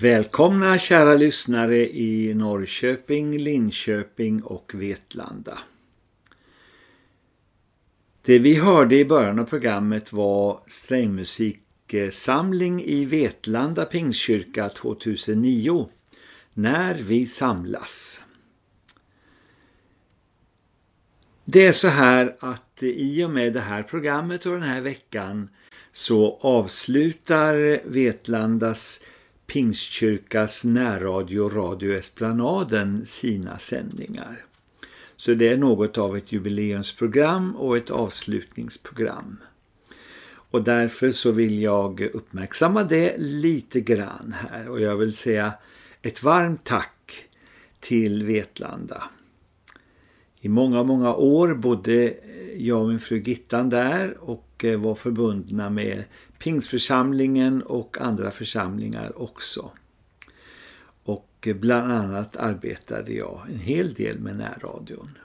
Välkomna kära lyssnare i Norrköping, Linköping och Vetlanda. Det vi hörde i början av programmet var strängmusiksamling i Vetlanda Pingstkyrka 2009. När vi samlas. Det är så här att i och med det här programmet och den här veckan så avslutar Vetlandas Pingstkyrkas närradio Radio Esplanaden sina sändningar. Så det är något av ett jubileumsprogram och ett avslutningsprogram. Och därför så vill jag uppmärksamma det lite grann här och jag vill säga ett varmt tack till Vetlanda. I många, många år bodde jag och min fru Gittan där och var förbundna med Pingsförsamlingen och andra församlingar också. Och bland annat arbetade jag en hel del med närradion.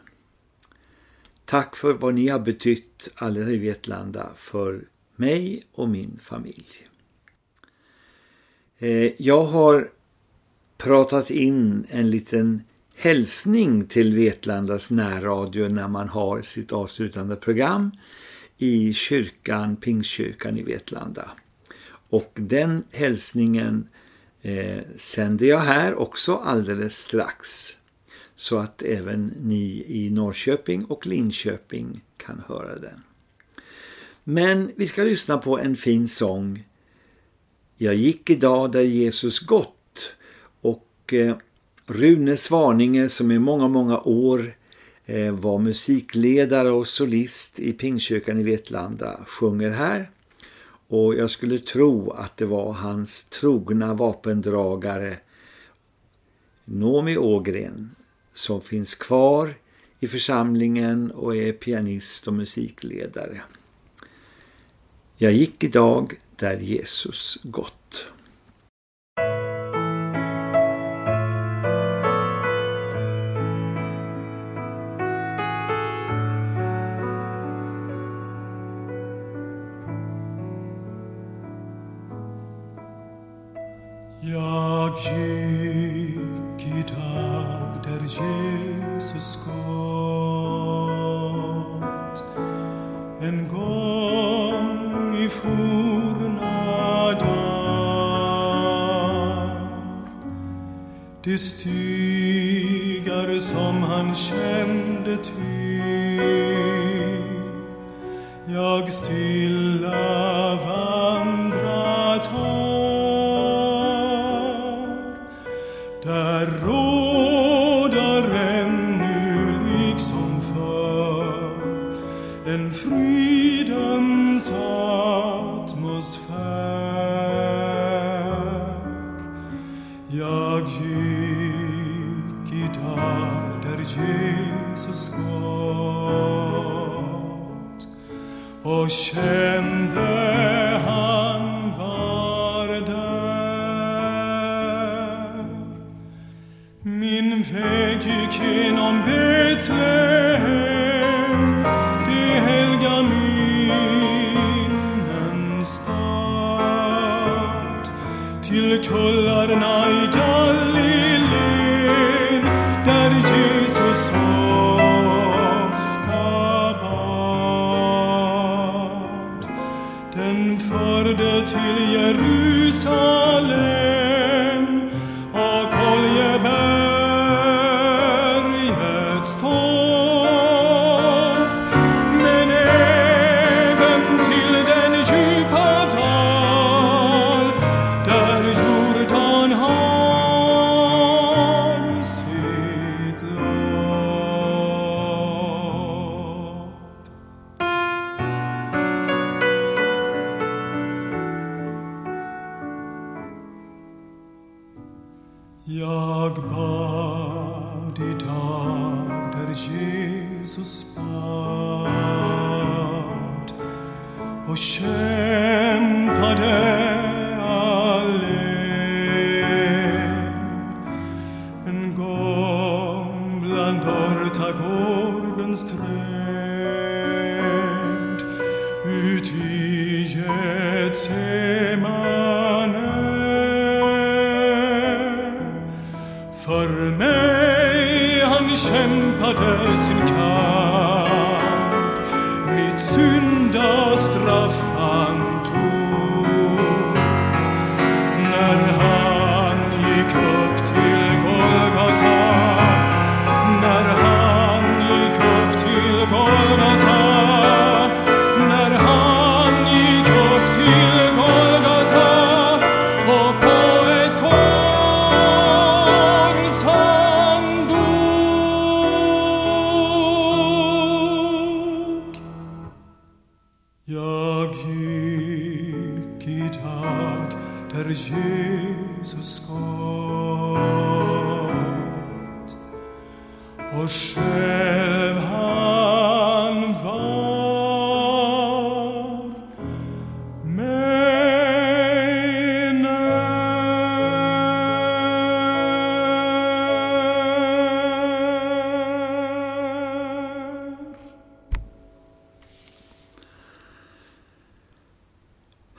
Tack för vad ni har betytt alla i Vetlanda för mig och min familj. Eh, jag har pratat in en liten hälsning till Vetlandas närradio när man har sitt avslutande program i kyrkan, Pingstkyrkan i Vetlanda. Och den hälsningen eh, sänder jag här också alldeles strax. Så att även ni i Norrköping och Linköping kan höra den. Men vi ska lyssna på en fin sång. Jag gick idag där Jesus gått och eh, Rune Svaninge som i många, många år Eh, var musikledare och solist i Pingkyrkan i Vetlanda sjunger här. Och jag skulle tro att det var hans trogna vapendragare Nomi Ågren som finns kvar i församlingen och är pianist och musikledare. Jag gick idag där Jesus gått.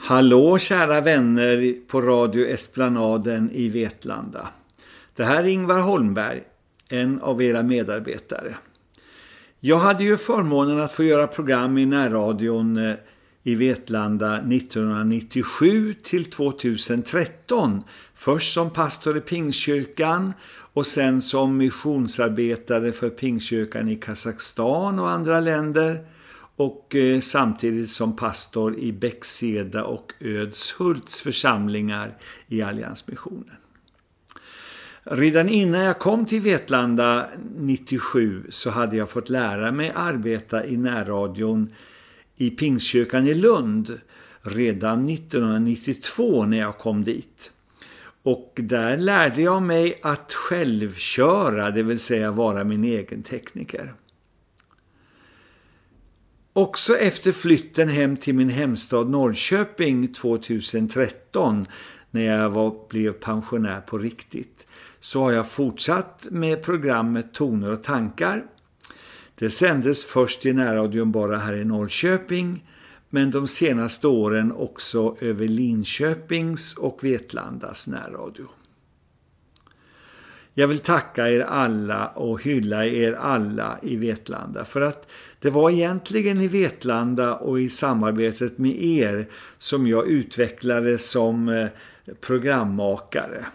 Hallå kära vänner på Radio Esplanaden i Vetlanda. Det här är Ingvar Holmberg, en av era medarbetare. Jag hade ju förmånen att få göra program i närradion eh, i Vetlanda 1997 till 2013. Först som pastor i Pingstkyrkan och sen som missionsarbetare för Pingstkyrkan i Kazakstan och andra länder och eh, samtidigt som pastor i Bäckseda och Ödshults församlingar i Alliansmissionen. Redan innan jag kom till Vetlanda 97 så hade jag fått lära mig arbeta i närradion i Pingstkyrkan i Lund redan 1992 när jag kom dit. Och där lärde jag mig att självköra, det vill säga vara min egen tekniker. Också efter flytten hem till min hemstad Norrköping 2013 när jag var, blev pensionär på riktigt så har jag fortsatt med programmet Toner och tankar. Det sändes först i närradion bara här i Norrköping men de senaste åren också över Linköpings och Vetlandas närradio. Jag vill tacka er alla och hylla er alla i Vetlanda för att det var egentligen i Vetlanda och i samarbetet med er som jag utvecklades som eh, programmakare.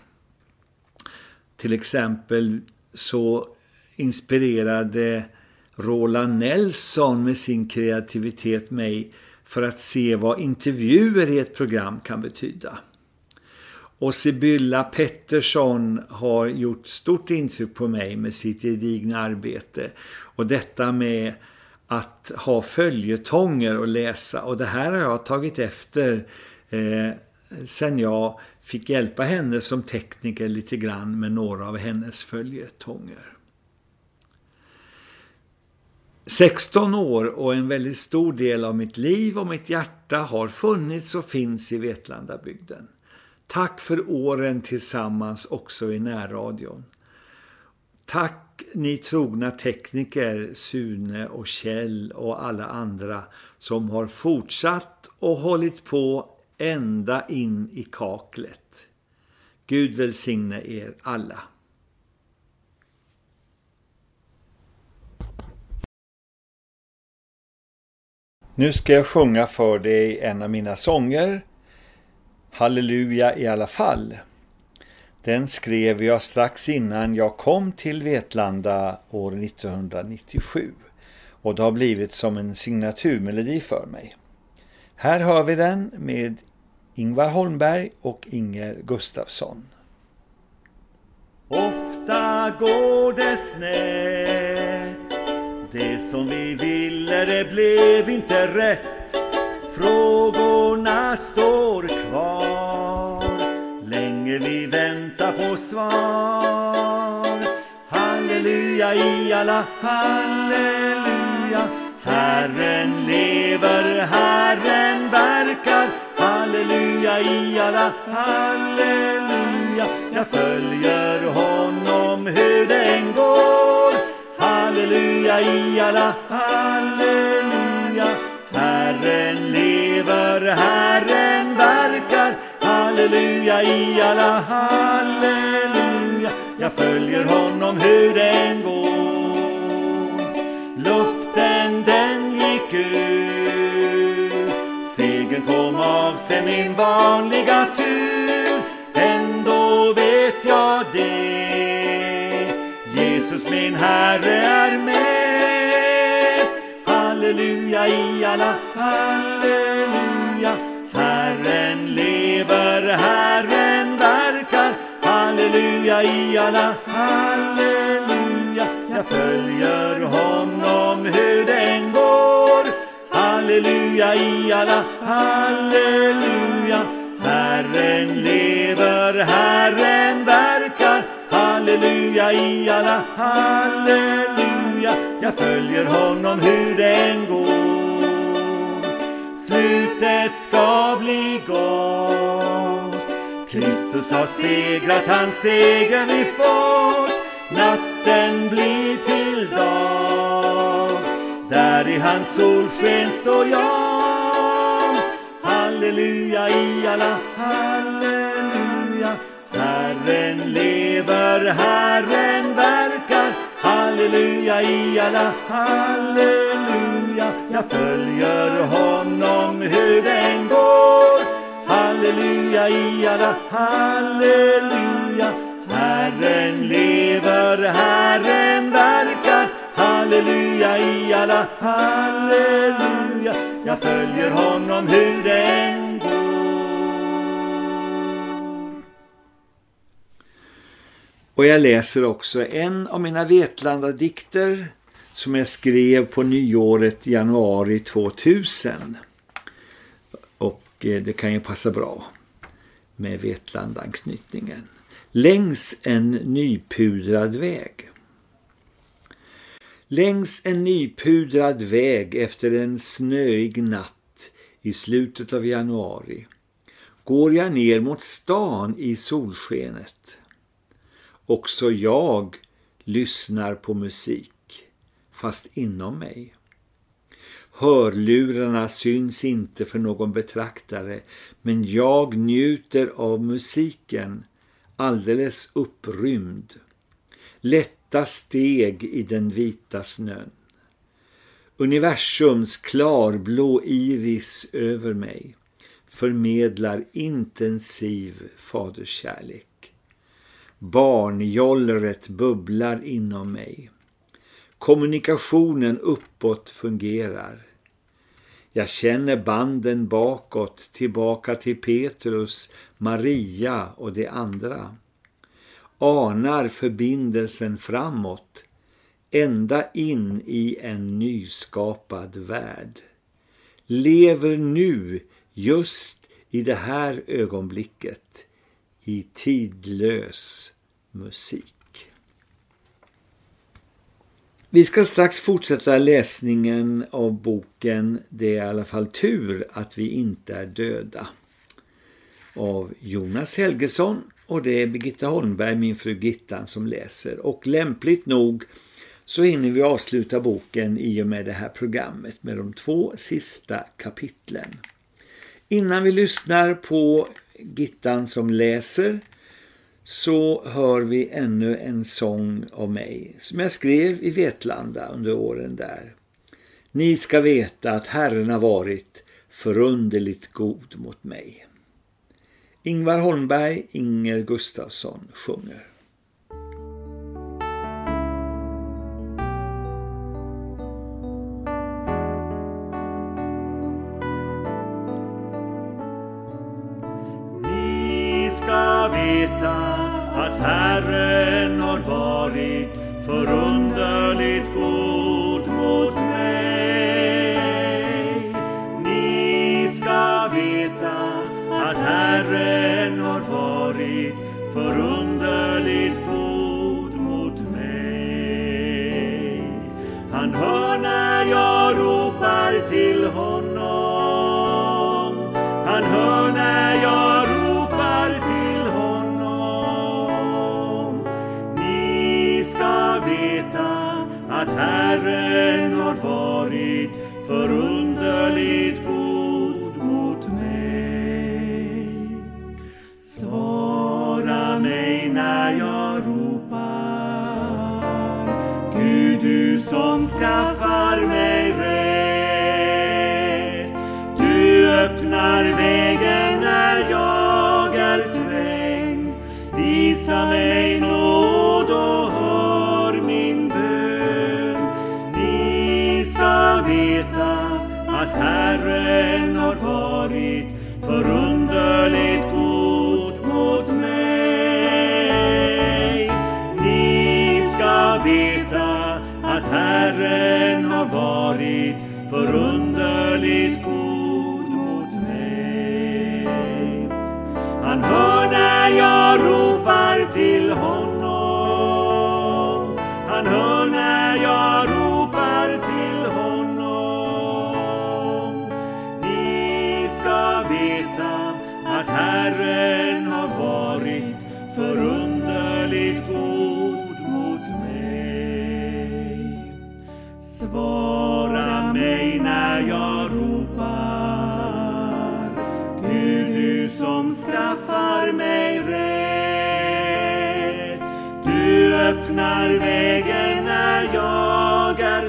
Till exempel så inspirerade Roland Nelson med sin kreativitet mig för att se vad intervjuer i ett program kan betyda. Och Sibylla Pettersson har gjort stort intryck på mig med sitt gedigna arbete. Och detta med att ha följetonger och läsa. Och det här har jag tagit efter eh, sen jag fick hjälpa henne som tekniker lite grann med några av hennes följetonger. 16 år och en väldigt stor del av mitt liv och mitt hjärta har funnits och finns i Vetlandabygden. Tack för åren tillsammans också i närradion. Tack ni trogna tekniker Sune och Kjell och alla andra som har fortsatt och hållit på ända in i kaklet. Gud välsigne er alla. Nu ska jag sjunga för dig en av mina sånger, Halleluja i alla fall. Den skrev jag strax innan jag kom till Vetlanda år 1997 och det har blivit som en signaturmelodi för mig. Här hör vi den med Ingvar Holmberg och Inger Gustafsson. Ofta går det snett Det som vi ville det blev inte rätt Frågorna står kvar Länge vi väntar på svar. Halleluja i alla halleluja. Herren lever, Herren verkar. Halleluja i alla halleluja. Jag följer honom hur det än går. Halleluja i alla halleluja. Herren lever, Herren verkar. Halleluja i alla halleluja. Jag följer honom hur det än går. Luften den gick ur, Segern kom av sig min vanliga tur. Ändå vet jag det. Jesus min Herre är med. Halleluja i alla halleluja. Herren verkar Halleluja i alla halleluja. Jag följer honom hur det än går. Halleluja i alla halleluja. Herren lever, Herren verkar. Halleluja i alla halleluja. Jag följer honom hur det än går. Slutet ska bli gott. Kristus har segrat, hans seger vi fått. Natten blir till dag. Där i hans solsken står jag. Halleluja i alla halleluja. Herren lever, Herren verkar, halleluja i alla halleluja. Jag följer honom hur den går, halleluja i alla halleluja. Herren lever, Herren verkar, halleluja i alla halleluja. Jag följer honom hur den går. Och jag läser också en av mina Vetlanda-dikter som jag skrev på nyåret januari 2000. Eh, det kan ju passa bra med Vetlanda-anknytningen. Längs en nypudrad väg. Längs en nypudrad väg efter en snöig natt i slutet av januari går jag ner mot stan i solskenet. Också jag lyssnar på musik, fast inom mig. Hörlurarna syns inte för någon betraktare, men jag njuter av musiken alldeles upprymd. Lätta steg i den vita snön. Universums klarblå iris över mig förmedlar intensiv faderskärlek. Barnjollret bubblar inom mig. Kommunikationen uppåt fungerar. Jag känner banden bakåt, tillbaka till Petrus, Maria och de andra. Anar förbindelsen framåt, ända in i en nyskapad värld. Lever nu, just i det här ögonblicket, i tidlös musik. Vi ska strax fortsätta läsningen av boken Det är i alla fall tur att vi inte är döda av Jonas Helgesson och det är Birgitta Holmberg, min fru Gittan, som läser. Och lämpligt nog så hinner vi avsluta boken i och med det här programmet med de två sista kapitlen. Innan vi lyssnar på Gittan som läser så hör vi ännu en sång av mig som jag skrev i Vetlanda under åren där. Ni ska veta att Herren har varit förunderligt god mot mig. Ingvar Holmberg, Inger Gustafsson sjunger. Varit förunderligt god mot mig. Han hör när jag ropar till honom.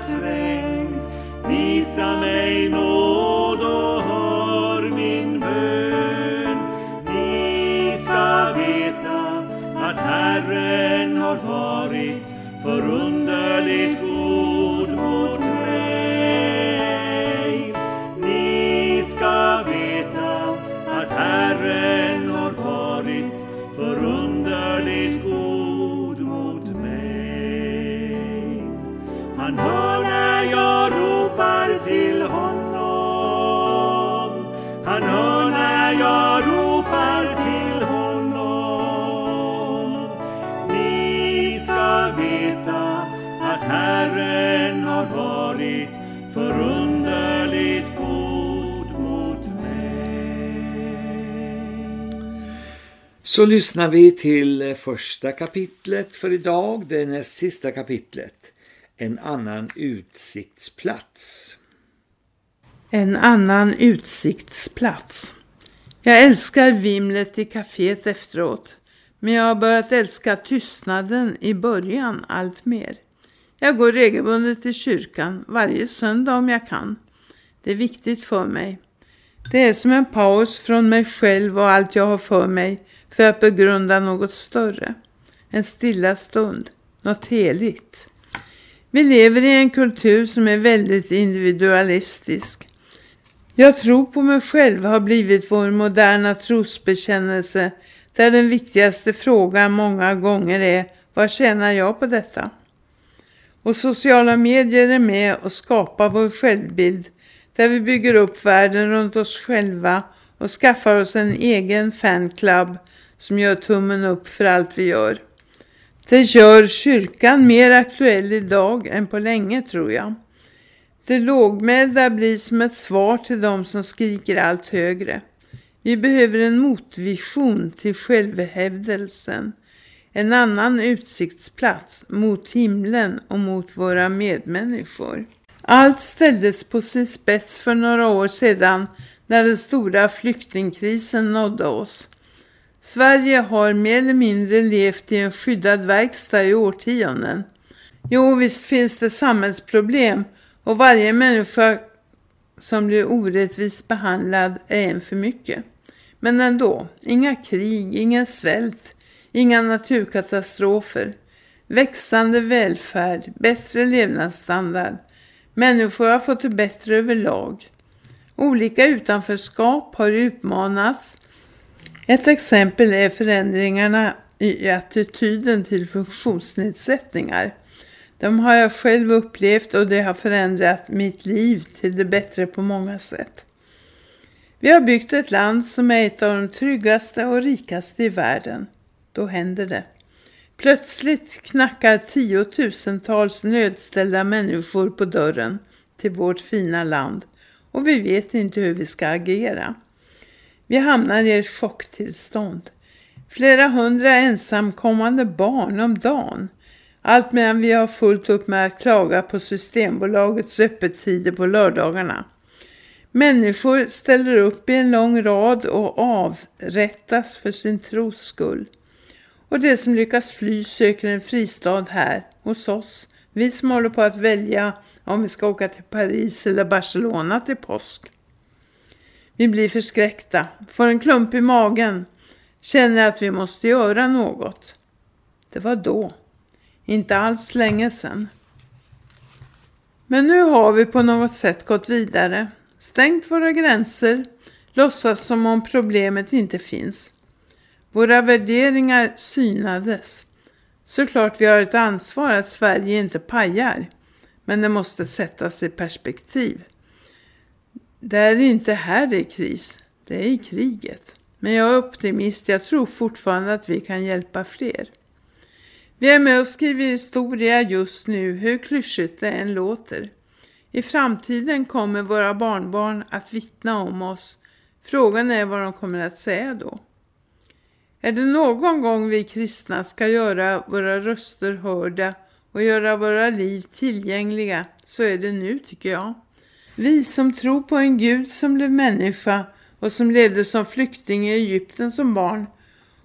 Jag. Visa mig nåd Så lyssnar vi till första kapitlet för idag, det näst sista kapitlet. En annan utsiktsplats. En annan utsiktsplats. Jag älskar vimlet i kaféet efteråt, men jag har börjat älska tystnaden i början allt mer. Jag går regelbundet till kyrkan varje söndag om jag kan. Det är viktigt för mig. Det är som en paus från mig själv och allt jag har för mig för att begrunda något större. En stilla stund, något heligt. Vi lever i en kultur som är väldigt individualistisk. Jag tror på mig själv har blivit vår moderna trosbekännelse där den viktigaste frågan många gånger är vad tjänar jag på detta? Och sociala medier är med och skapar vår självbild där vi bygger upp världen runt oss själva och skaffar oss en egen fanclub som gör tummen upp för allt vi gör. Det gör kyrkan mer aktuell idag än på länge tror jag. Det lågmälda blir som ett svar till de som skriker allt högre. Vi behöver en motvision till självhävdelsen. En annan utsiktsplats mot himlen och mot våra medmänniskor. Allt ställdes på sin spets för några år sedan när den stora flyktingkrisen nådde oss. Sverige har mer eller mindre levt i en skyddad verkstad i årtionden. Jo, visst finns det samhällsproblem och varje människa som blir orättvist behandlad är en för mycket. Men ändå, inga krig, ingen svält, inga naturkatastrofer, växande välfärd, bättre levnadsstandard. Människor har fått det bättre överlag. Olika utanförskap har utmanats. Ett exempel är förändringarna i attityden till funktionsnedsättningar. De har jag själv upplevt och det har förändrat mitt liv till det bättre på många sätt. Vi har byggt ett land som är ett av de tryggaste och rikaste i världen. Då händer det. Plötsligt knackar tiotusentals nödställda människor på dörren till vårt fina land och vi vet inte hur vi ska agera. Vi hamnar i ett chocktillstånd. Flera hundra ensamkommande barn om dagen. Allt medan vi har fullt upp med att klaga på Systembolagets öppettider på lördagarna. Människor ställer upp i en lång rad och avrättas för sin tros skull. Och de som lyckas fly söker en fristad här hos oss. Vi som håller på att välja om vi ska åka till Paris eller Barcelona till påsk. Vi blir förskräckta, får en klump i magen, känner att vi måste göra något. Det var då, inte alls länge sedan. Men nu har vi på något sätt gått vidare, stängt våra gränser, låtsas som om problemet inte finns. Våra värderingar synades. Såklart vi har ett ansvar att Sverige inte pajar, men det måste sättas i perspektiv. Det är inte här det är kris, det är i kriget. Men jag är optimist, jag tror fortfarande att vi kan hjälpa fler. Vi är med och skriver historia just nu, hur klyschigt det än låter. I framtiden kommer våra barnbarn att vittna om oss. Frågan är vad de kommer att säga då. Är det någon gång vi kristna ska göra våra röster hörda och göra våra liv tillgängliga så är det nu tycker jag. Vi som tror på en Gud som blev människa och som levde som flykting i Egypten som barn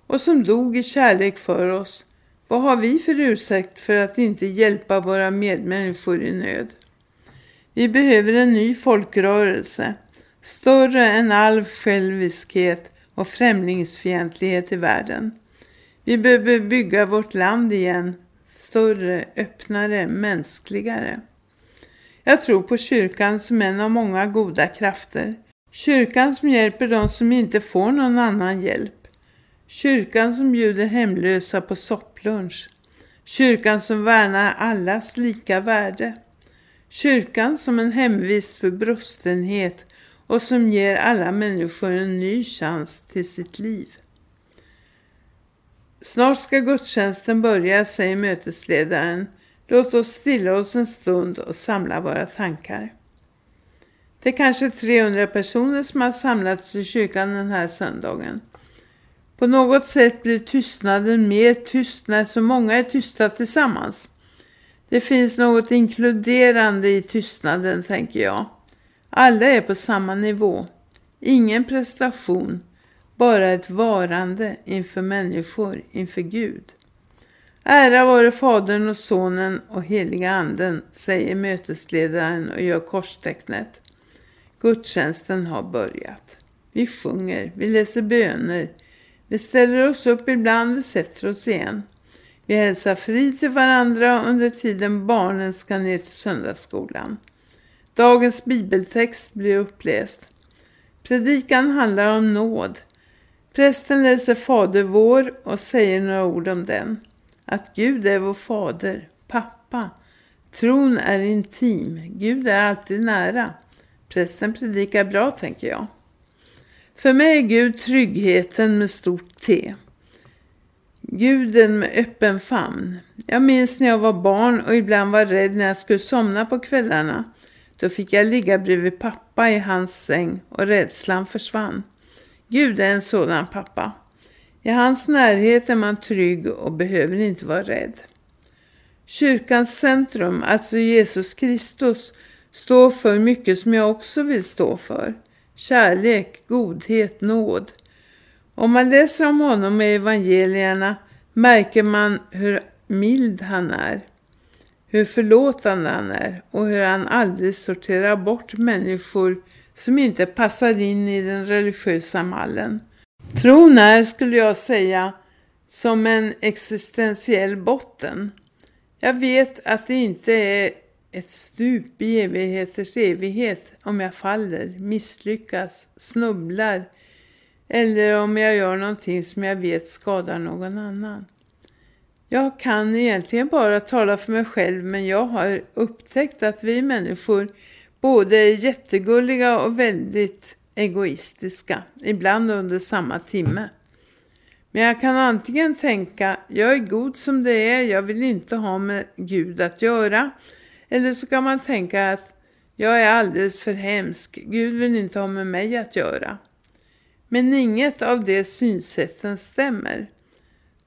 och som dog i kärlek för oss, vad har vi för ursäkt för att inte hjälpa våra medmänniskor i nöd? Vi behöver en ny folkrörelse, större än all själviskhet och främlingsfientlighet i världen. Vi behöver bygga vårt land igen, större, öppnare, mänskligare. Jag tror på kyrkan som en av många goda krafter. Kyrkan som hjälper de som inte får någon annan hjälp. Kyrkan som bjuder hemlösa på sopplunch. Kyrkan som värnar allas lika värde. Kyrkan som en hemvist för brustenhet och som ger alla människor en ny chans till sitt liv. Snart ska gudstjänsten börja, säger mötesledaren. Låt oss stilla oss en stund och samla våra tankar. Det är kanske 300 personer som har samlats i kyrkan den här söndagen. På något sätt blir tystnaden mer tyst när så många är tysta tillsammans. Det finns något inkluderande i tystnaden, tänker jag. Alla är på samma nivå. Ingen prestation, bara ett varande inför människor, inför Gud. Ära vare Fadern och Sonen och heliga anden, säger mötesledaren och gör korstecknet. Gudstjänsten har börjat. Vi sjunger, vi läser böner, vi ställer oss upp ibland, vi sätter oss igen. Vi hälsar fri till varandra under tiden barnen ska ner till söndagsskolan. Dagens bibeltext blir uppläst. Predikan handlar om nåd. Prästen läser Fader vår och säger några ord om den. Att Gud är vår fader, pappa. Tron är intim. Gud är alltid nära. Prästen predikar bra, tänker jag. För mig är Gud tryggheten med stort T. Guden med öppen famn. Jag minns när jag var barn och ibland var rädd när jag skulle somna på kvällarna. Då fick jag ligga bredvid pappa i hans säng och rädslan försvann. Gud är en sådan pappa. I hans närhet är man trygg och behöver inte vara rädd. Kyrkans centrum, alltså Jesus Kristus, står för mycket som jag också vill stå för. Kärlek, godhet, nåd. Om man läser om honom i evangelierna märker man hur mild han är, hur förlåtande han är och hur han aldrig sorterar bort människor som inte passar in i den religiösa mallen. Tron är, skulle jag säga, som en existentiell botten. Jag vet att det inte är ett stup i evigheters evighet om jag faller, misslyckas, snubblar eller om jag gör någonting som jag vet skadar någon annan. Jag kan egentligen bara tala för mig själv men jag har upptäckt att vi människor både är jättegulliga och väldigt egoistiska, ibland under samma timme. Men jag kan antingen tänka, jag är god som det är, jag vill inte ha med Gud att göra. Eller så kan man tänka att jag är alldeles för hemsk, Gud vill inte ha med mig att göra. Men inget av de synsätten stämmer.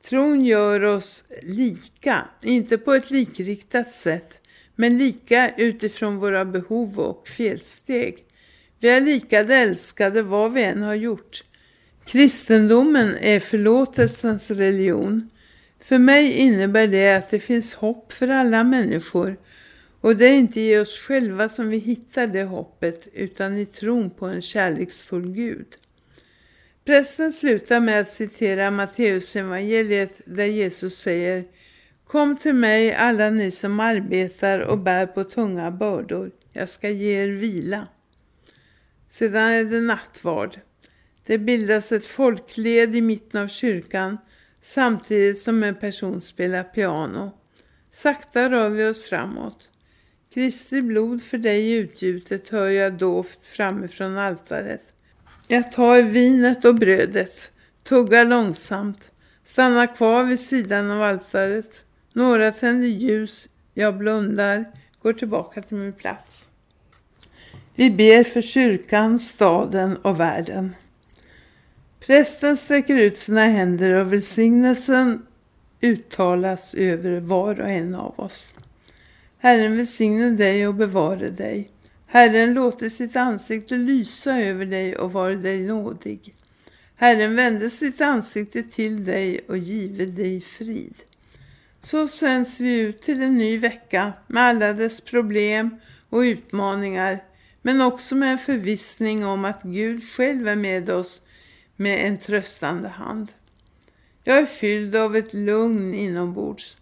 Tron gör oss lika, inte på ett likriktat sätt, men lika utifrån våra behov och felsteg. Vi är lika älskade vad vi än har gjort. Kristendomen är förlåtelsens religion. För mig innebär det att det finns hopp för alla människor och det är inte i oss själva som vi hittar det hoppet utan i tron på en kärleksfull Gud. Prästen slutar med att citera Matteus evangeliet där Jesus säger Kom till mig alla ni som arbetar och bär på tunga bördor. Jag ska ge er vila. Sedan är det nattvard. Det bildas ett folkled i mitten av kyrkan samtidigt som en person spelar piano. Sakta rör vi oss framåt. Kristi blod för dig utgjutet hör jag doft framifrån altaret. Jag tar vinet och brödet, tuggar långsamt, stannar kvar vid sidan av altaret. Några tänder ljus, jag blundar, går tillbaka till min plats. Vi ber för kyrkan, staden och världen. Prästen sträcker ut sina händer och välsignelsen uttalas över var och en av oss. Herren välsigne dig och bevare dig. Herren låter sitt ansikte lysa över dig och vara dig nådig. Herren vände sitt ansikte till dig och give dig frid. Så sänds vi ut till en ny vecka med alla dess problem och utmaningar men också med en förvissning om att Gud själv är med oss med en tröstande hand. Jag är fylld av ett lugn inombords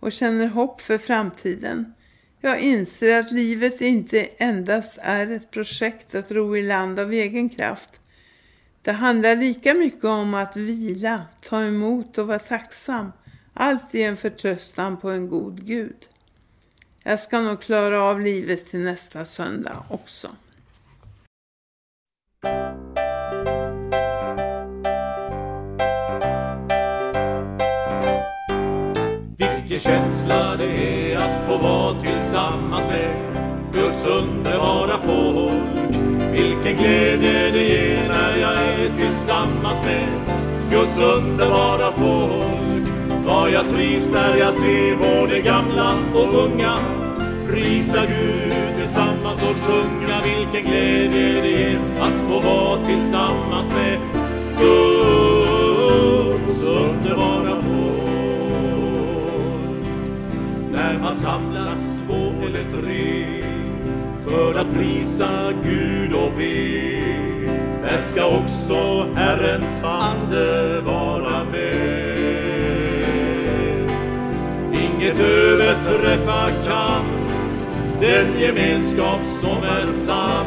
och känner hopp för framtiden. Jag inser att livet inte endast är ett projekt att ro i land av egen kraft. Det handlar lika mycket om att vila, ta emot och vara tacksam. Allt i en förtröstan på en god Gud. Jag ska nog klara av livet till nästa söndag också. Vilken känsla det är att få vara tillsammans med Guds underbara folk. Vilken glädje det ger när jag är tillsammans med Guds underbara folk. Vad jag trivs när jag ser både gamla och unga prisa Gud tillsammans och sjunga vilken glädje det ger att få vara tillsammans med Guds underbara folk. När man samlas två eller tre för att prisa Gud och be där ska också Herrens ande vara med. Det överträffa kan den gemenskap som är sann.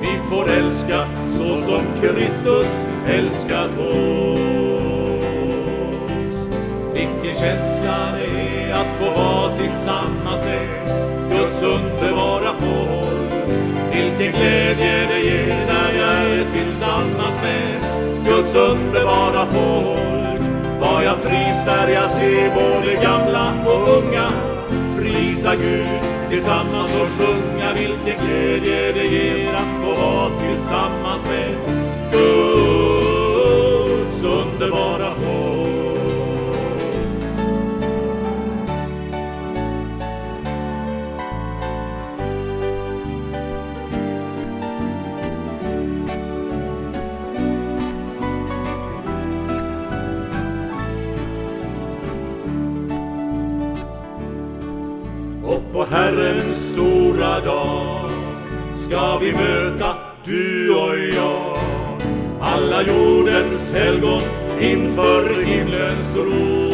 Vi får älska så som Kristus älskat oss. Vilken känsla det är att få vara tillsammans med Guds underbara folk. Vilken glädje det ger när jag är tillsammans med Guds underbara folk. Vad jag trivs när jag ser både gamla och unga prisa Gud tillsammans och sjunga vilken glädje det ger att få vara tillsammans med Gud. Herrens stora dag ska vi möta du och jag alla jordens helgon inför himlens tron.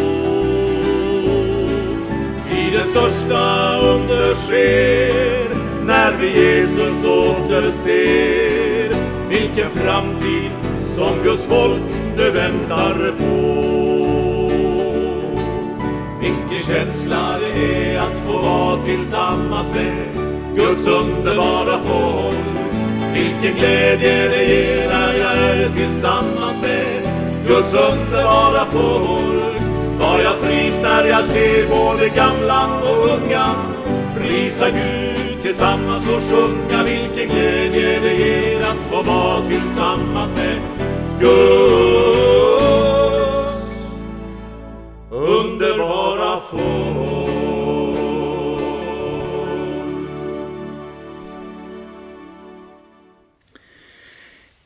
Tidens största under sker när vi Jesus återser. Vilken framtid som Guds folk nu väntar på. Vilken känsla det är att få vara tillsammans med Guds underbara folk. Vilken glädje det ger när jag är tillsammans med Guds underbara folk. Vad jag trivs när jag ser både gamla och unga prisa Gud tillsammans och sjunga vilken glädje det ger att få vara tillsammans med Guds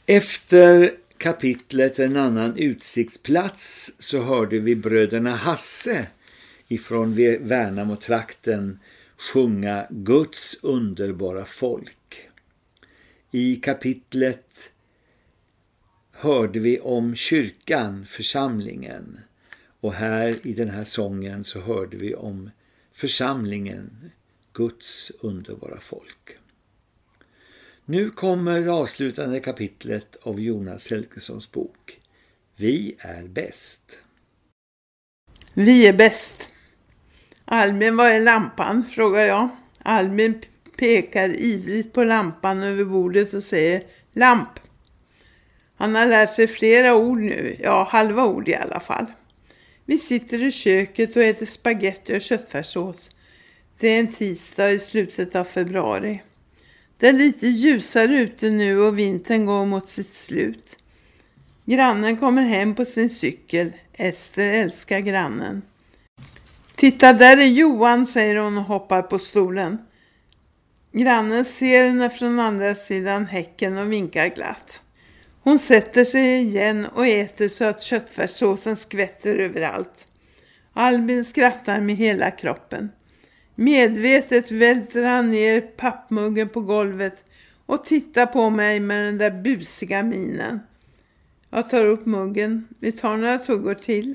Efter kapitlet En annan utsiktsplats så hörde vi bröderna Hasse ifrån Värnamo-trakten sjunga Guds underbara folk. I kapitlet hörde vi om kyrkan, församlingen. Och här i den här sången så hörde vi om församlingen, Guds underbara folk. Nu kommer det avslutande kapitlet av Jonas Helgesons bok. Vi är bäst. Vi är bäst. Albin, var är lampan? frågar jag. Albin pekar ivrigt på lampan över bordet och säger lamp. Han har lärt sig flera ord nu, ja halva ord i alla fall. Vi sitter i köket och äter spaghetti och köttfärssås. Det är en tisdag i slutet av februari. Det är lite ljusare ute nu och vintern går mot sitt slut. Grannen kommer hem på sin cykel. Ester älskar grannen. Titta, där är Johan, säger hon och hoppar på stolen. Grannen ser henne från andra sidan häcken och vinkar glatt. Hon sätter sig igen och äter så att köttfärssåsen skvätter överallt. Albin skrattar med hela kroppen. Medvetet välter han ner pappmuggen på golvet och tittar på mig med den där busiga minen. Jag tar upp muggen. Vi tar några tuggor till.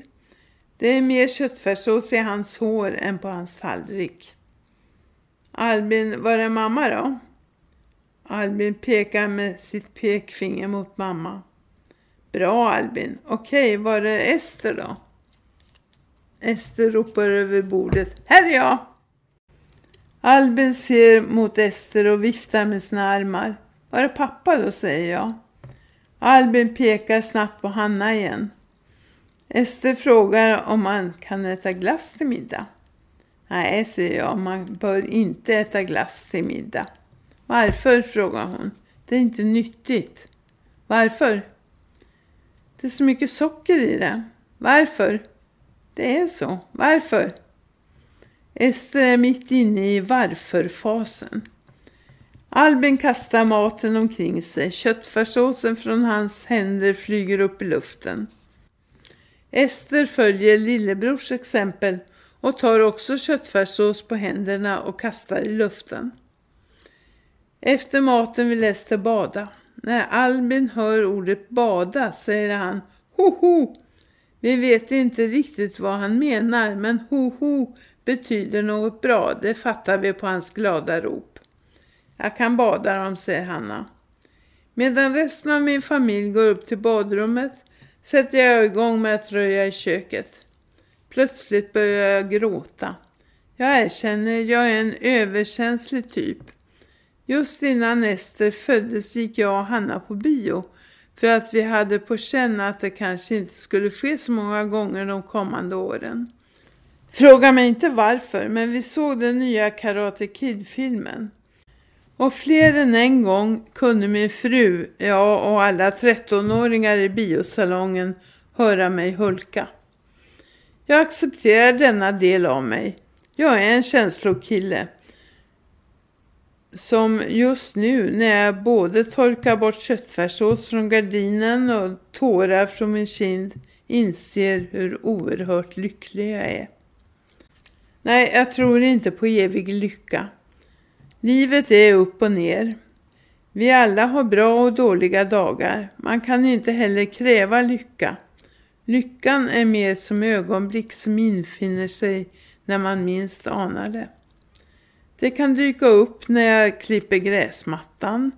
Det är mer köttfärssås i hans hår än på hans tallrik. Albin, var är mamma då? Albin pekar med sitt pekfinger mot mamma. Bra Albin. Okej, var är Ester då? Ester ropar över bordet. Här är jag! Albin ser mot Ester och viftar med sina armar. Var är pappa då, säger jag. Albin pekar snabbt på Hanna igen. Ester frågar om man kan äta glass till middag. Nej, säger jag, man bör inte äta glass till middag. Varför, frågar hon. Det är inte nyttigt. Varför? Det är så mycket socker i det. Varför? Det är så. Varför? Ester är mitt inne i varför-fasen. Albin kastar maten omkring sig. Köttfärssåsen från hans händer flyger upp i luften. Ester följer lillebrors exempel och tar också köttfärssås på händerna och kastar i luften. Efter maten vill Ester bada. När Albin hör ordet bada säger han hoho! Vi vet inte riktigt vad han menar men hoho betyder något bra. Det fattar vi på hans glada rop. Jag kan bada dem, säger Hanna. Medan resten av min familj går upp till badrummet sätter jag igång med att röja i köket. Plötsligt börjar jag gråta. Jag erkänner, jag är en överkänslig typ. Just innan Ester föddes gick jag och Hanna på bio för att vi hade på känna att det kanske inte skulle ske så många gånger de kommande åren. Fråga mig inte varför, men vi såg den nya Karate Kid-filmen. Och fler än en gång kunde min fru, ja och alla 13-åringar i biosalongen höra mig hulka. Jag accepterar denna del av mig. Jag är en känslokille. Som just nu när jag både torkar bort köttfärssås från gardinen och tårar från min kind inser hur oerhört lycklig jag är. Nej, jag tror inte på evig lycka. Livet är upp och ner. Vi alla har bra och dåliga dagar. Man kan inte heller kräva lycka. Lyckan är mer som ögonblick som infinner sig när man minst anar det. Det kan dyka upp när jag klipper gräsmattan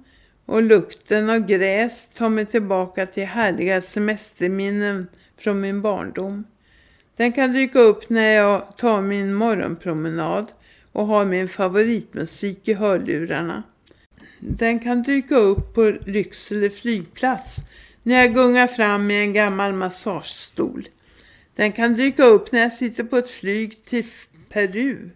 och lukten av gräs tar mig tillbaka till härliga semesterminnen från min barndom. Den kan dyka upp när jag tar min morgonpromenad och har min favoritmusik i hörlurarna. Den kan dyka upp på Lycksele flygplats när jag gungar fram i en gammal massagestol. Den kan dyka upp när jag sitter på ett flyg till Peru.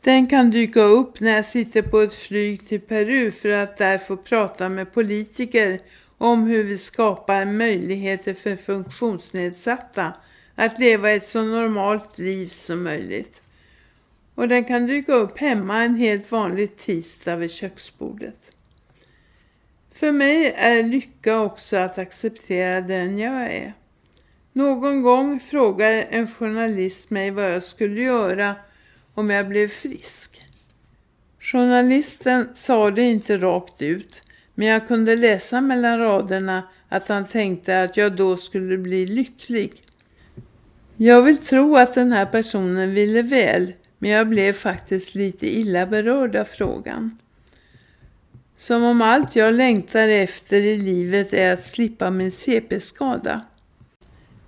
Den kan dyka upp när jag sitter på ett flyg till Peru för att där få prata med politiker om hur vi skapar möjligheter för funktionsnedsatta att leva ett så normalt liv som möjligt. Och den kan dyka upp hemma en helt vanlig tisdag vid köksbordet. För mig är lycka också att acceptera den jag är. Någon gång frågade en journalist mig vad jag skulle göra om jag blev frisk. Journalisten sa det inte rakt ut men jag kunde läsa mellan raderna att han tänkte att jag då skulle bli lycklig. Jag vill tro att den här personen ville väl men jag blev faktiskt lite illa berörd av frågan. Som om allt jag längtar efter i livet är att slippa min CP-skada.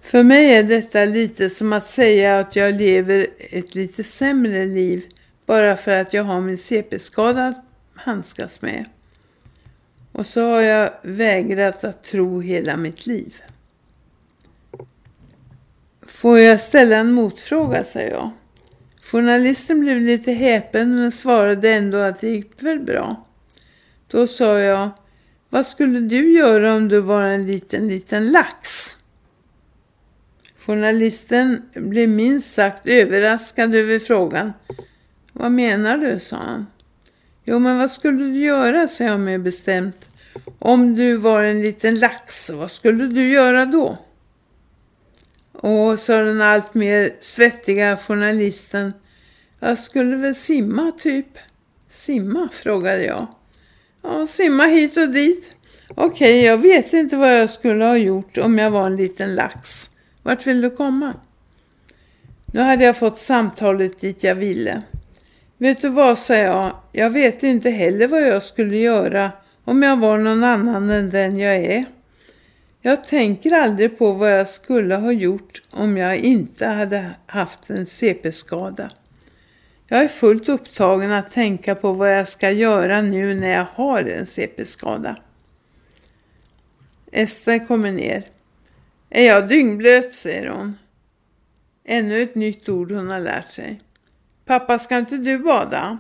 För mig är detta lite som att säga att jag lever ett lite sämre liv bara för att jag har min CP-skada att handskas med. Och så har jag vägrat att tro hela mitt liv. Får jag ställa en motfråga, säger jag. Journalisten blev lite häpen men svarade ändå att det gick väl bra. Då sa jag, vad skulle du göra om du var en liten, liten lax? Journalisten blev minst sagt överraskad över frågan. Vad menar du, sa han. Jo, men vad skulle du göra, sa jag mer bestämt. Om du var en liten lax, vad skulle du göra då? Och sa den allt mer svettiga journalisten. Jag skulle väl simma typ. Simma, frågade jag. Ja, simma hit och dit. Okej, jag vet inte vad jag skulle ha gjort om jag var en liten lax. Vart vill du komma? Nu hade jag fått samtalet dit jag ville. Vet du vad, sa jag. Jag vet inte heller vad jag skulle göra om jag var någon annan än den jag är. Jag tänker aldrig på vad jag skulle ha gjort om jag inte hade haft en CP-skada. Jag är fullt upptagen att tänka på vad jag ska göra nu när jag har en CP-skada. Ester kommer ner. Är jag dyngblöt, säger hon. Ännu ett nytt ord hon har lärt sig. Pappa, ska inte du bada?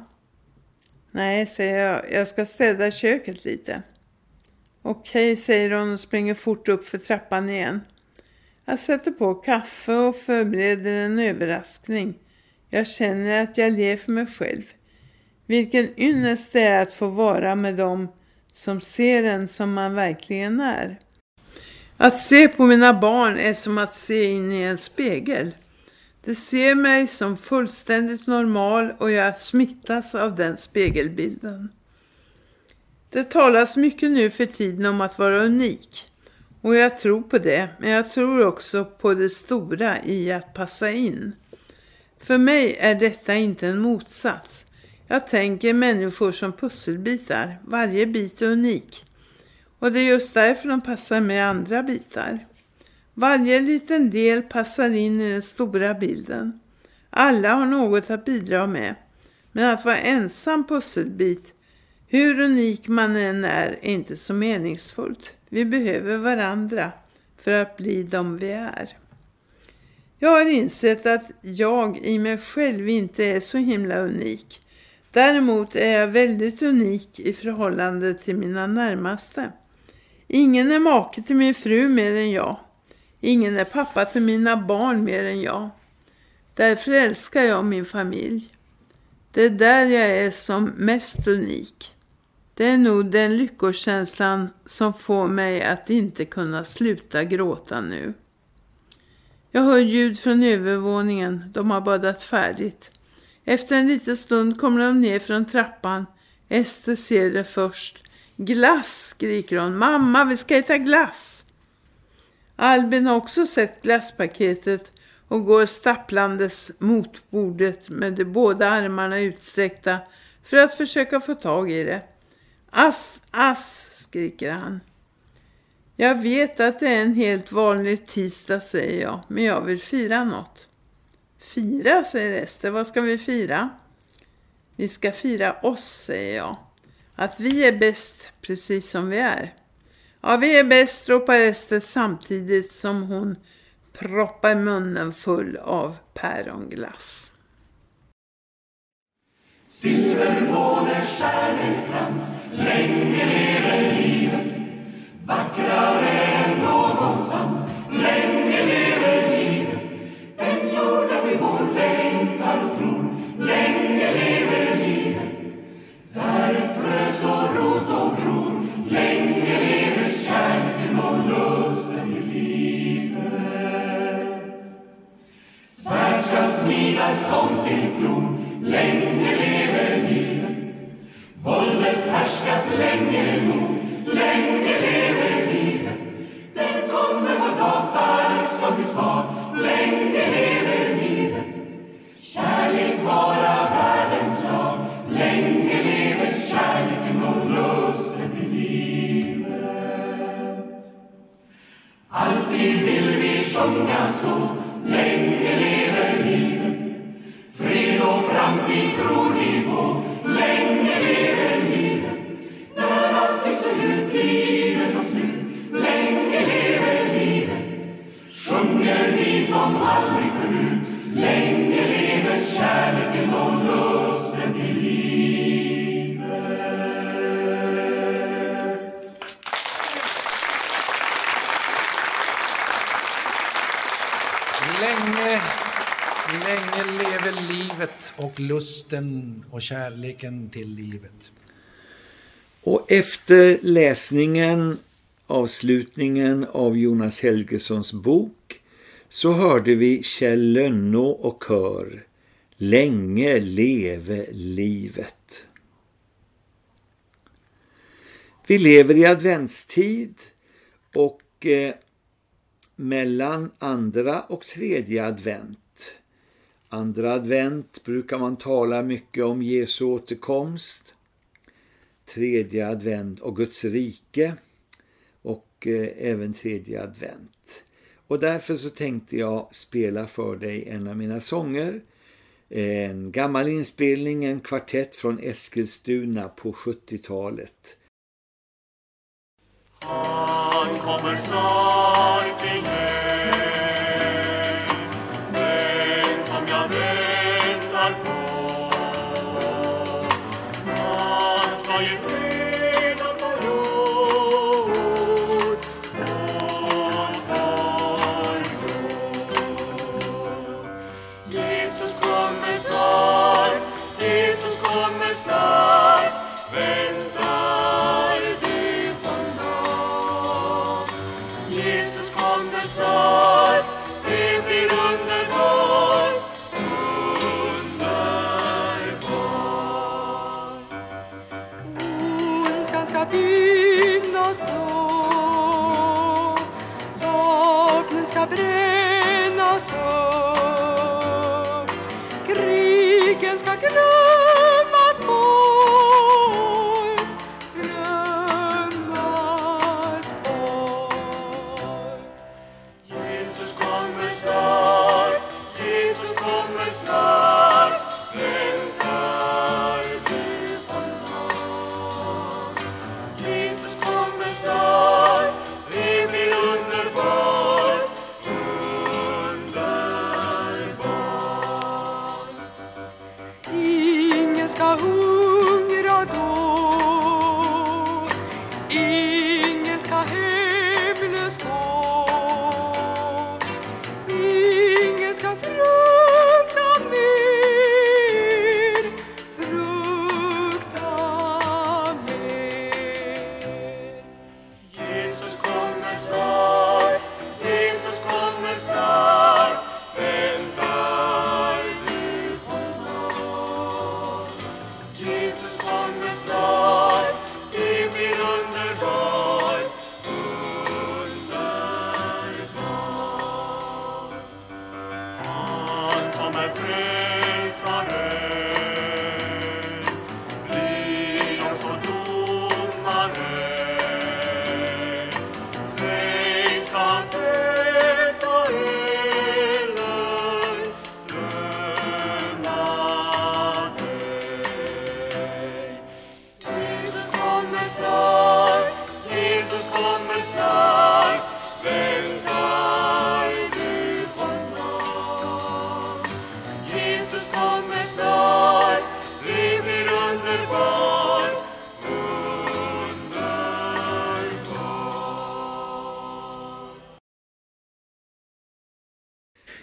Nej, säger jag. Jag ska städa köket lite. Okej, säger hon och springer fort upp för trappan igen. Jag sätter på kaffe och förbereder en överraskning. Jag känner att jag ler för mig själv. Vilken ynnest det är att få vara med dem som ser en som man verkligen är. Att se på mina barn är som att se in i en spegel. Det ser mig som fullständigt normal och jag smittas av den spegelbilden. Det talas mycket nu för tiden om att vara unik. Och jag tror på det, men jag tror också på det stora i att passa in. För mig är detta inte en motsats. Jag tänker människor som pusselbitar, varje bit är unik. Och det är just därför de passar med andra bitar. Varje liten del passar in i den stora bilden. Alla har något att bidra med. Men att vara ensam pusselbit, hur unik man än är, är inte så meningsfullt. Vi behöver varandra för att bli de vi är. Jag har insett att jag i mig själv inte är så himla unik. Däremot är jag väldigt unik i förhållande till mina närmaste. Ingen är make till min fru mer än jag. Ingen är pappa till mina barn mer än jag. Därför älskar jag min familj. Det är där jag är som mest unik. Det är nog den lyckokänslan som får mig att inte kunna sluta gråta nu. Jag hör ljud från övervåningen. De har badat färdigt. Efter en liten stund kommer de ner från trappan. Ester ser det först. Glass, skriker hon. Mamma, vi ska äta glass. Albin har också sett glasspaketet och går stapplandes mot bordet med de båda armarna utsträckta för att försöka få tag i det. Ass, ass, skriker han. Jag vet att det är en helt vanlig tisdag, säger jag, men jag vill fira något. Fira, säger Ester. Vad ska vi fira? Vi ska fira oss, säger jag. Att vi är bäst precis som vi är. Ja, vi är bäst, ropar Ester samtidigt som hon proppar munnen full av päronglass. Silvermåne, stjärnekrans, länge lever livet. Vackrare än någonstans, länge lever sång som till blom, länge lever livet. Våldet härskat länge nog, länge lever livet. Den kommer vår dag stark som vi sa och kärleken till livet. Och efter läsningen, avslutningen av Jonas Helgesons bok så hörde vi Kjell Lönno och kör Länge leve livet. Vi lever i adventstid och eh, mellan andra och tredje advent. Andra advent brukar man tala mycket om Jesu återkomst. Tredje advent och Guds rike och eh, även tredje advent. Och därför så tänkte jag spela för dig en av mina sånger. En gammal inspelning, en kvartett från Eskilstuna på 70-talet. Han kommer snart igen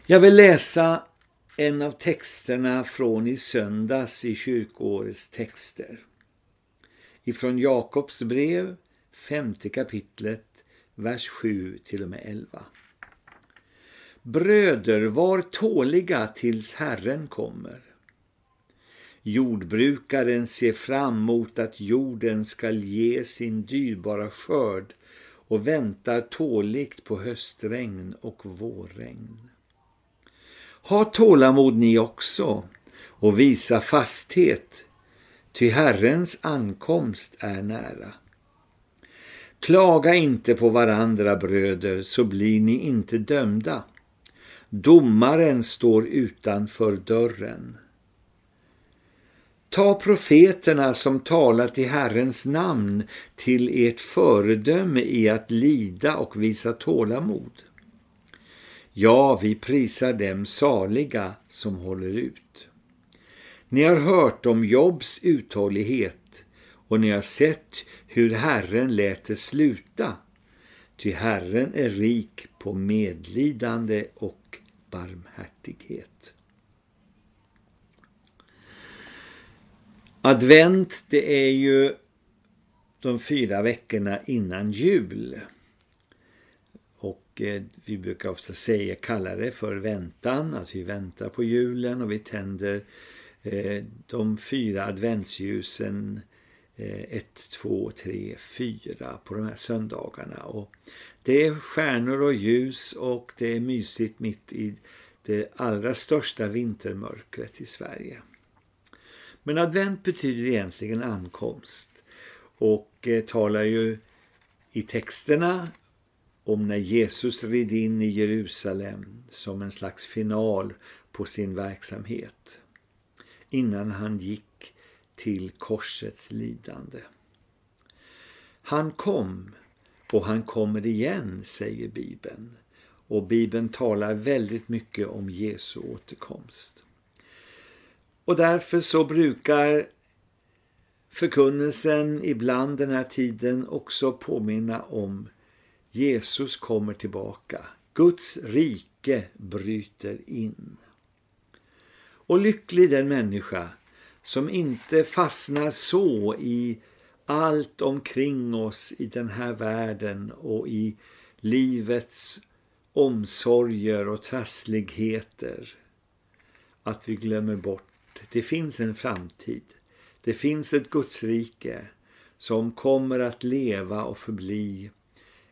Jag vill läsa en av texterna från i söndags i kyrkårets texter. Ifrån Jakobs brev, femte kapitlet, vers 7 till och med 11. Bröder, var tåliga tills Herren kommer. Jordbrukaren ser fram mot att jorden skall ge sin dyrbara skörd och väntar tåligt på höstregn och vårregn. Ha tålamod ni också och visa fasthet, ty Herrens ankomst är nära. Klaga inte på varandra bröder, så blir ni inte dömda. Domaren står utanför dörren. Ta profeterna som talat i Herrens namn till ert föredöme i att lida och visa tålamod. Ja, vi prisar dem saliga som håller ut. Ni har hört om Jobs uthållighet och ni har sett hur Herren lät det sluta. Ty Herren är rik på medlidande och barmhärtighet. Advent, det är ju de fyra veckorna innan jul. Och eh, vi brukar ofta säga, kalla det för väntan, att vi väntar på julen och vi tänder eh, de fyra adventsljusen eh, ett, två, tre, fyra på de här söndagarna. Och det är stjärnor och ljus och det är mysigt mitt i det allra största vintermörkret i Sverige. Men advent betyder egentligen ankomst och eh, talar ju i texterna om när Jesus red in i Jerusalem som en slags final på sin verksamhet innan han gick till korsets lidande. Han kom och han kommer igen, säger Bibeln. Och Bibeln talar väldigt mycket om Jesu återkomst. Och därför så brukar förkunnelsen ibland den här tiden också påminna om Jesus kommer tillbaka. Guds rike bryter in. Och lycklig den människa som inte fastnar så i allt omkring oss i den här världen och i livets omsorger och trassligheter att vi glömmer bort det finns en framtid. Det finns ett Gudsrike som kommer att leva och förbli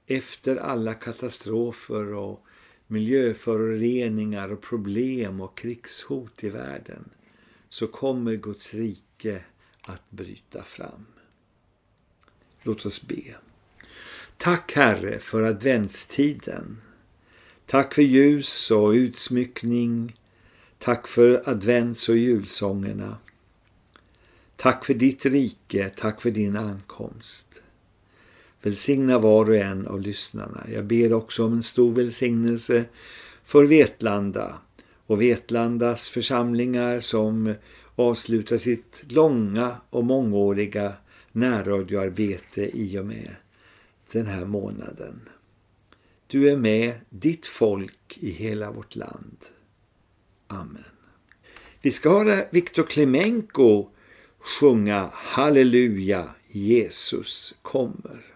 efter alla katastrofer och miljöföroreningar och problem och krigshot i världen så kommer Guds rike att bryta fram. Låt oss be. Tack Herre för adventstiden. Tack för ljus och utsmyckning. Tack för advents- och julsångerna. Tack för ditt rike, tack för din ankomst. Välsigna var och en av lyssnarna. Jag ber också om en stor välsignelse för Vetlanda och Vetlandas församlingar som avslutar sitt långa och mångåriga närradioarbete i och med den här månaden. Du är med ditt folk i hela vårt land. Amen. Vi ska höra Viktor Klemenko sjunga Halleluja, Jesus kommer.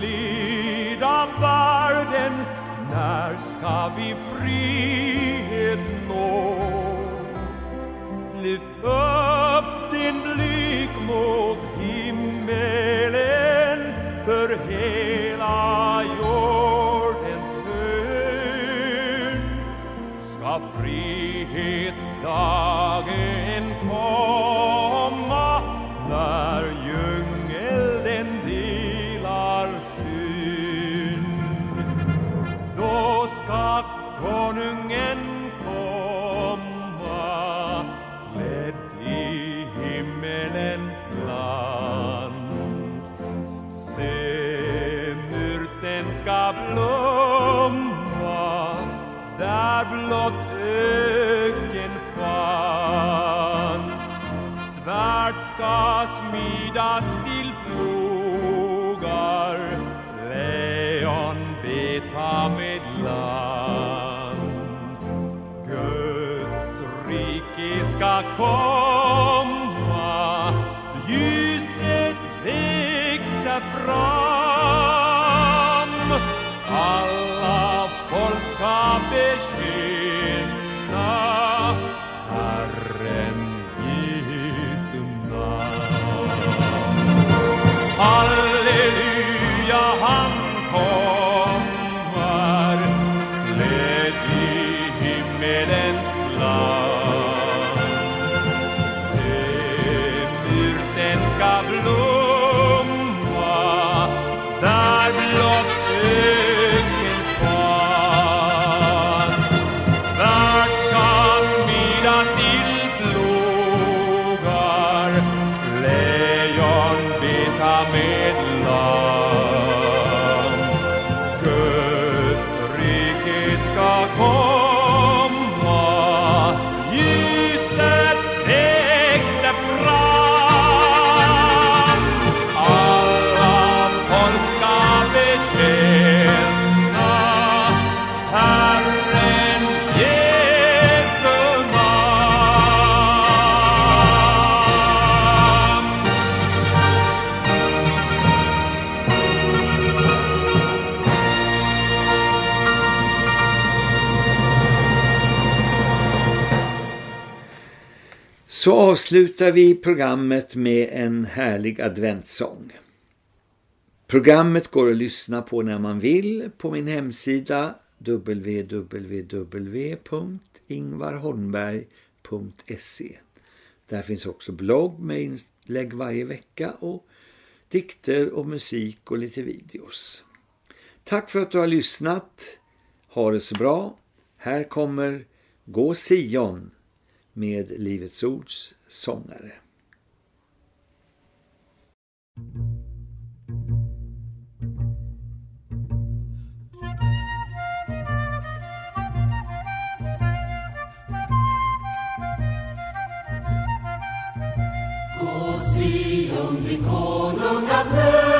Leda världen? När ska vi frihet nå? Lyft upp din blick mot himmelen för hela jordens hörn ska frihetsdagen Svärd ska smidas till plogar, lejon beta med land. Guds rike ska komma, ljuset växa fram. Alla folk ska bekänna Så avslutar vi programmet med en härlig adventssång. Programmet går att lyssna på när man vill på min hemsida www.ingvarholmberg.se Där finns också blogg med inlägg varje vecka och dikter och musik och lite videos. Tack för att du har lyssnat. Ha det så bra. Här kommer Gå Sion med Livets Ords sångare. Gå, Sion, din konung att möta,